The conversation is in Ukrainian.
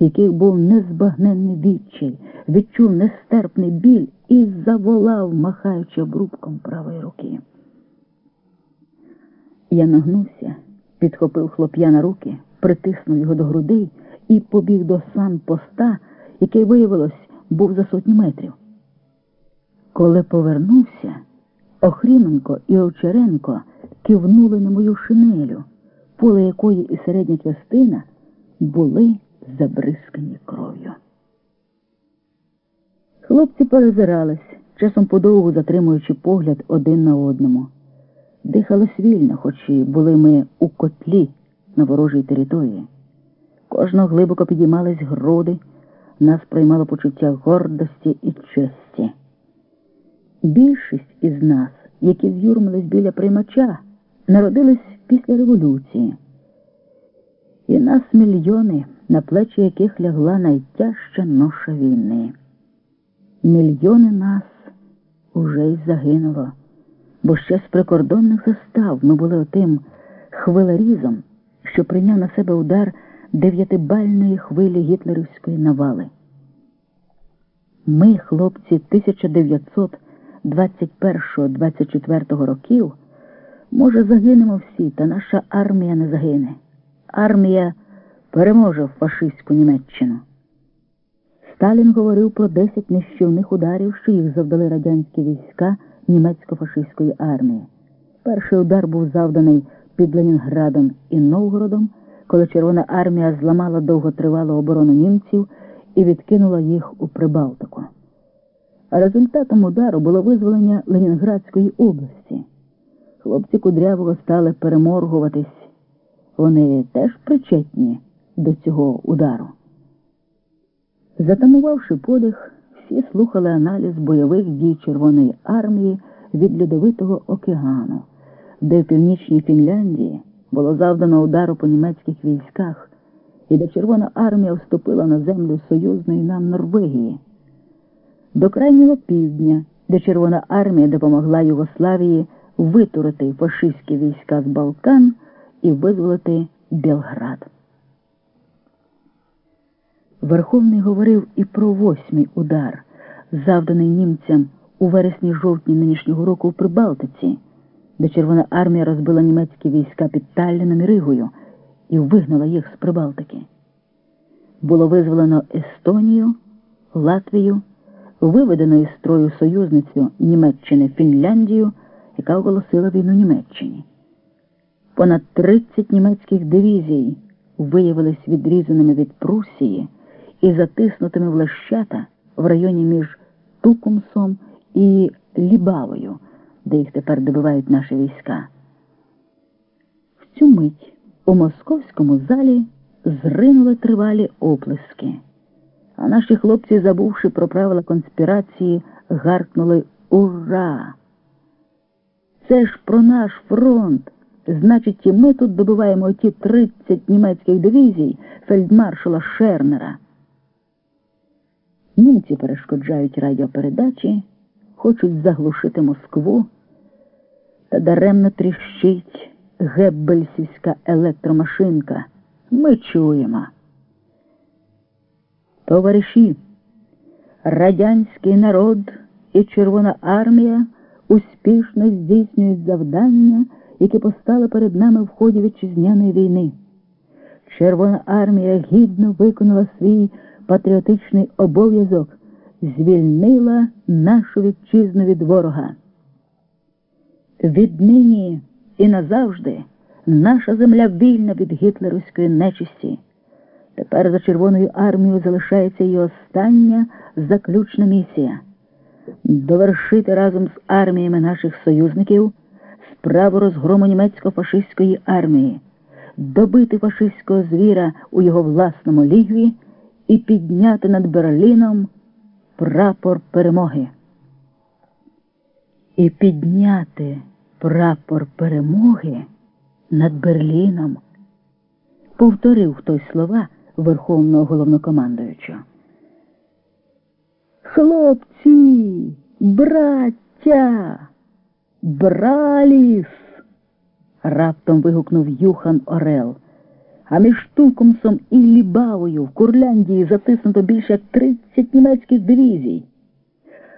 в яких був незбагненний відчай, відчув нестерпний біль і заволав, махаючи обрубком правої руки. Я нагнувся, підхопив хлоп'я на руки, притиснув його до грудей і побіг до санпоста, який, виявилось, був за сотні метрів. Коли повернувся, Охріменко і Овчаренко кивнули на мою шинелю, поле якої і середня частина були забризкані кров'ю. Хлопці перезирались, часом подовгу затримуючи погляд один на одному. Дихалось вільно, хоч і були ми у котлі на ворожій території. Кожного глибоко підіймались груди, нас приймало почуття гордості і честі. Більшість із нас, які з'юрмились біля приймача, народились після революції. І нас мільйони, на плечі яких лягла найтяжча ноша війни. Мільйони нас уже й загинуло, бо ще з прикордонних застав ми були отим хвилерізом, що прийняв на себе удар дев'ятибальної хвилі гітлерівської навали. Ми, хлопці 1921-24 років, може, загинемо всі, та наша армія не загине. Армія переможе фашистську Німеччину. Сталін говорив про 10 нищівних ударів, що їх завдали радянські війська німецько-фашистської армії. Перший удар був завданий під Ленінградом і Новгородом, коли Червона армія зламала довготривалу оборону німців і відкинула їх у Прибалтику. Результатом удару було визволення Ленінградської області. Хлопці кудрявого стали переморгуватись. Вони теж причетні до цього удару. Затамувавши подих, всі слухали аналіз бойових дій Червоної армії від Льодовитого океану, де в північній Фінляндії було завдано удару по німецьких військах, і де Червона армія вступила на землю союзної нам Норвегії, до крайнього півдня, де Червона армія допомогла Югославії витурити фашистські війська з Балкан і визволити Белград. Верховний говорив і про восьмий удар, завданий німцям у вересні-жовтні нинішнього року в Прибалтиці, де Червона армія розбила німецькі війська під Талліном і Ригою і вигнала їх з Прибалтики. Було визволено Естонію, Латвію, виведено із строю союзницю Німеччини Фінляндію, яка оголосила війну Німеччині. Понад 30 німецьких дивізій виявились відрізаними від Прусії і затиснутими в лещата в районі між Тукумсом і Лібавою, де їх тепер добивають наші війська. В цю мить у московському залі зринули тривалі оплески, а наші хлопці, забувши про правила конспірації, гаркнули Ура! Це ж про наш фронт! Значить, і ми тут добиваємо ті 30 німецьких дивізій фельдмаршала Шернера. Німці перешкоджають радіопередачі, хочуть заглушити Москву, та даремно тріщить геббельсівська електромашинка. Ми чуємо. Товариші, радянський народ і Червона армія успішно здійснюють завдання, які постали перед нами в ході вітчизняної війни. Червона армія гідно виконала свій патріотичний обов'язок, звільнила нашу вітчизну від ворога. Віднині і назавжди наша земля вільна від гітлерівської нечисті. Тепер за Червоною армією залишається її остання заключна місія довершити разом з арміями наших союзників справу розгрому німецько-фашистської армії, добити фашистського звіра у його власному лігві і підняти над Берліном прапор перемоги. І підняти прапор перемоги над Берліном, повторив хтось слова Верховного головнокомандуючого. Хлопці, браття, браліс. раптом вигукнув Юхан Орел, а між Тулкомсом і Лібавою в Курляндії затиснуто більше як 30 німецьких дивізій.